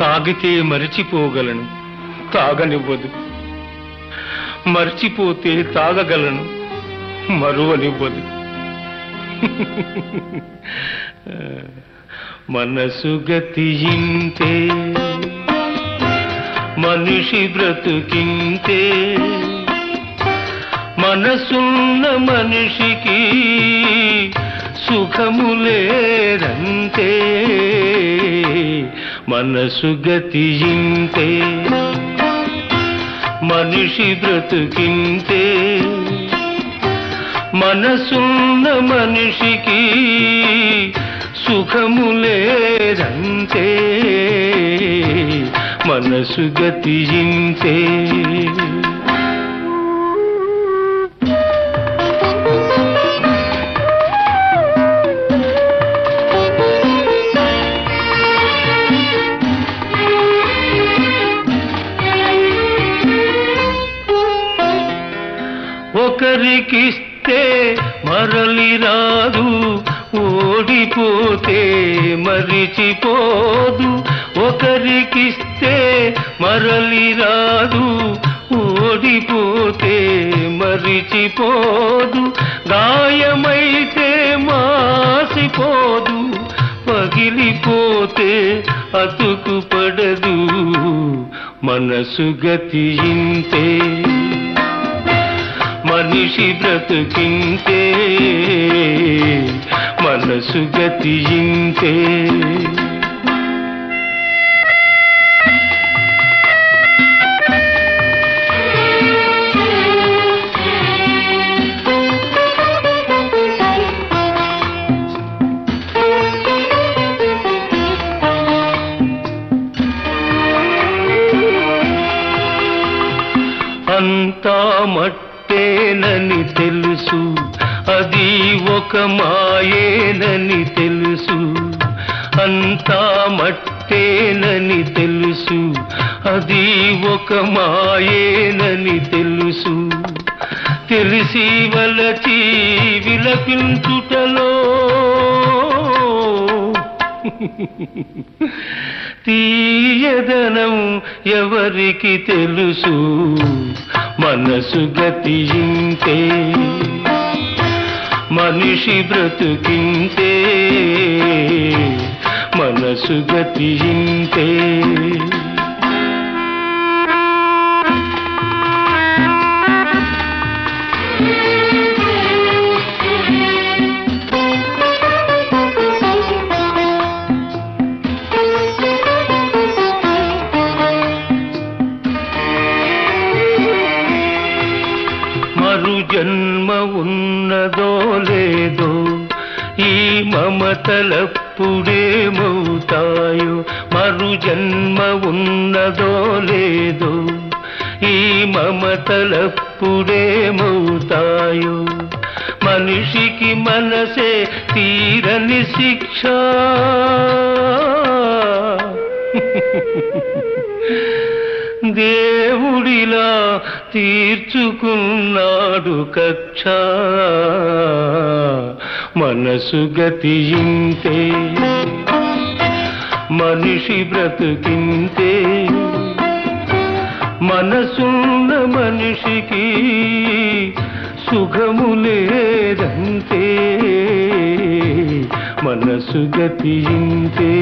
తాగితే మరిచిపోగలను తాగనివ్వదు. మర్చిపోతే తాగగలను మరువనివ్వదు. మనసు గతియింతే మనిషి బ్రతుకింతే మనసున్న మనిషికి సుఖము లేదంతే. మనసు గతియింతే మనిషి బ్రతుకింతే మనసున్న మనిషికి సుఖము లేదంతే మనసు గతియింతే ఒకరికిస్తే మరలి రాదు ఓడిపోతే మరిచిపోదు. ఒకరికిస్తే మరలి రాదు ఓడిపోతే మరిచిపోదు. గాయమైతే మాసిపోదు పగిలిపోతే అతుకు పడదు మనసు గతియింతే మనిషి బ్రతుకింతే మనసు గతియింతే. అంతా మట్టేనని తెలుసు. అది ఒక మాయేనని తెలుసు. అంతా మట్టేనని తెలుసు. అది ఒక మాయేనని తెలుసు. తెలిసి వలచి విలపించుటలో తీయదనం ఎవరికి తెలుసు? మనసు గతింతే మనిషి బ్రతుకింతే మనసు గతింతే జన్మ ఉన్నదో లేదో ఈ మమతలప్పుడేమవుతాయో మరు జన్మ ఉన్నదో లేదో ఈ మమతలప్పుడేమవుతాయో మనిషికి మనసే తీరని శిక్ష. దేవుడిలా తీర్చుకున్నాడు కక్ష. మనసు గతియింతే మనిషి బ్రతుకింతే మనసున్న మనిషికి సుఖము లేదంతే మనసు గతింతే